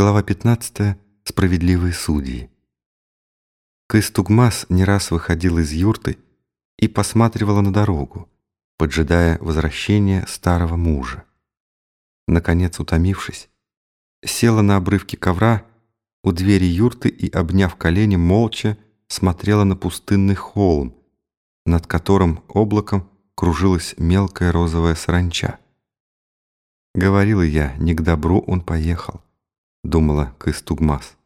Глава 15. Справедливые судьи. Кыстугмас не раз выходил из юрты и посматривала на дорогу, поджидая возвращения старого мужа. Наконец, утомившись, села на обрывке ковра у двери юрты и, обняв колени, молча смотрела на пустынный холм, над которым облаком кружилась мелкая розовая саранча. Говорила я, не к добру он поехал, думала Кыстугмас.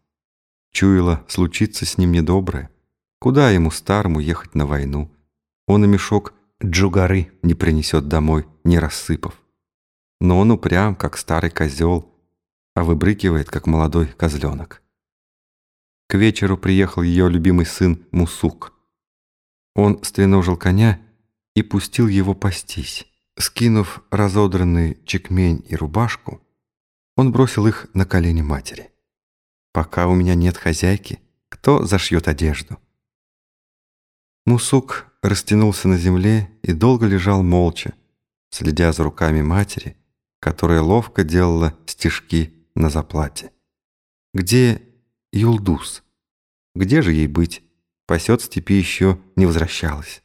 Чуяла, случится с ним недоброе. Куда ему старому ехать на войну? Он и мешок джугары не принесет домой, не рассыпав. Но он упрям, как старый козел, а выбрыкивает, как молодой козленок. К вечеру приехал ее любимый сын Мусук. Он стреножил коня и пустил его пастись. Скинув разодранный чекмень и рубашку, он бросил их на колени матери. «Пока у меня нет хозяйки, кто зашьет одежду?» Мусук растянулся на земле и долго лежал молча, следя за руками матери, которая ловко делала стежки на заплате. «Где Юлдус? Где же ей быть? Пасет степи еще не возвращалась».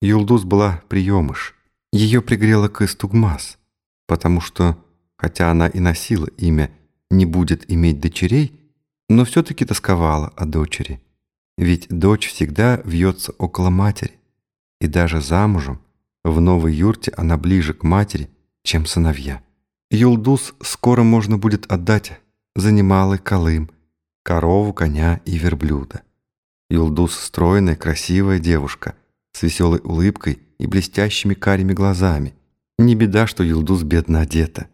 Юлдус была приемыш. Ее пригрела Кыстугмас, потому что, хотя она и носила имя «не будет иметь дочерей», но все-таки тосковала о дочери. Ведь дочь всегда вьется около матери, и даже замужем в новой юрте она ближе к матери, чем сыновья. Юлдус скоро можно будет отдать за немалый колым, корову, коня и верблюда. Юлдус стройная, красивая девушка — с веселой улыбкой и блестящими карими глазами. Не беда, что Юлдус бедно одета.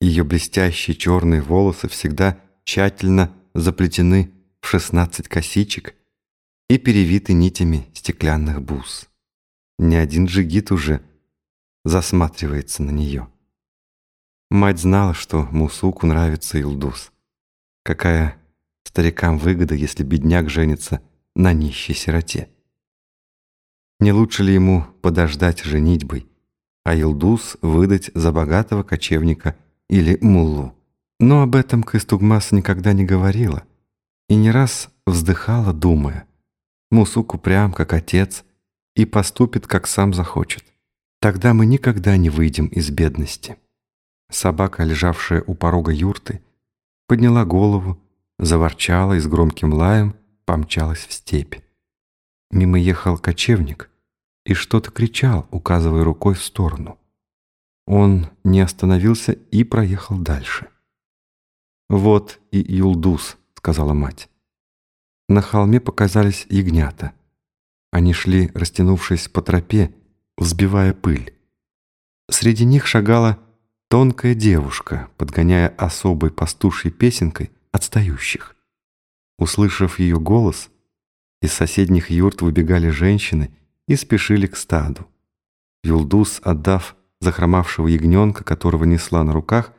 Ее блестящие черные волосы всегда тщательно заплетены в шестнадцать косичек и перевиты нитями стеклянных бус. Ни один джигит уже засматривается на нее. Мать знала, что Мусуку нравится Илдус. Какая старикам выгода, если бедняк женится на нищей сироте. Не лучше ли ему подождать женитьбой, а Илдус выдать за богатого кочевника или муллу? Но об этом Кыстугмас никогда не говорила и не раз вздыхала, думая. Мусук упрям, как отец, и поступит, как сам захочет. Тогда мы никогда не выйдем из бедности. Собака, лежавшая у порога юрты, подняла голову, заворчала и с громким лаем помчалась в степь. Мимо ехал кочевник, и что-то кричал, указывая рукой в сторону. Он не остановился и проехал дальше. «Вот и Юлдус», — сказала мать. На холме показались ягнята. Они шли, растянувшись по тропе, взбивая пыль. Среди них шагала тонкая девушка, подгоняя особой пастушьей песенкой отстающих. Услышав ее голос, из соседних юрт выбегали женщины — и спешили к стаду. Юлдус, отдав захромавшего ягненка, которого несла на руках,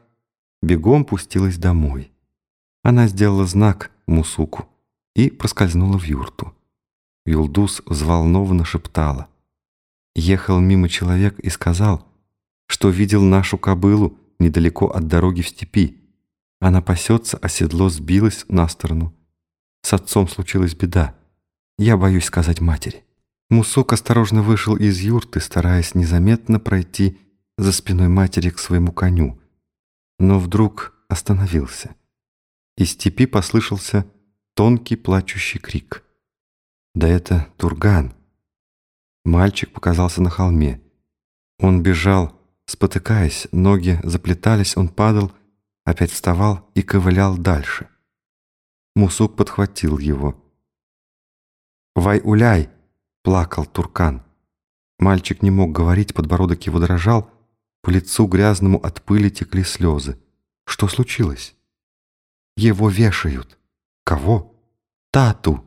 бегом пустилась домой. Она сделала знак Мусуку и проскользнула в юрту. Юлдус взволнованно шептала. Ехал мимо человек и сказал, что видел нашу кобылу недалеко от дороги в степи. Она пасется, а седло сбилось на сторону. С отцом случилась беда. Я боюсь сказать матери. Мусук осторожно вышел из юрты, стараясь незаметно пройти за спиной матери к своему коню, но вдруг остановился. Из степи послышался тонкий плачущий крик. Да это Турган. Мальчик показался на холме. Он бежал, спотыкаясь, ноги заплетались, он падал, опять вставал и ковылял дальше. Мусук подхватил его. «Вай-уляй!» Плакал Туркан. Мальчик не мог говорить, подбородок его дрожал, по лицу грязному от пыли текли слезы. Что случилось? Его вешают. Кого? Тату.